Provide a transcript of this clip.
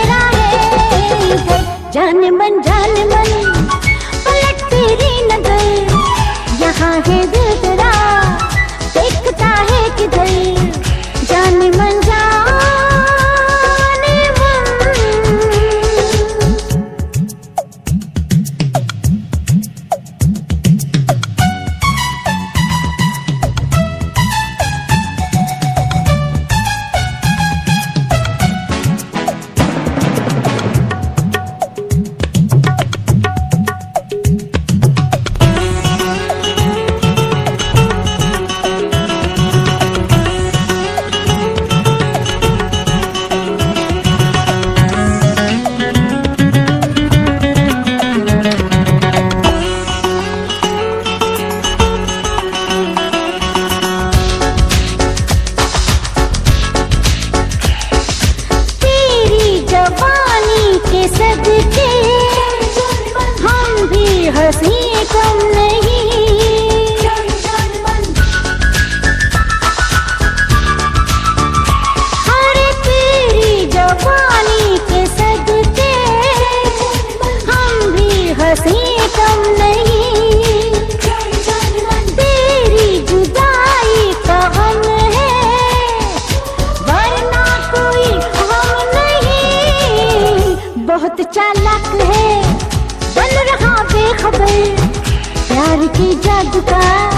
तेरा है जाने मन जान मन। पलट तेरी नगर यहाँ है दिल। सब बहुत चालाक है। बन रहा बेखबर। प्यार की जादू का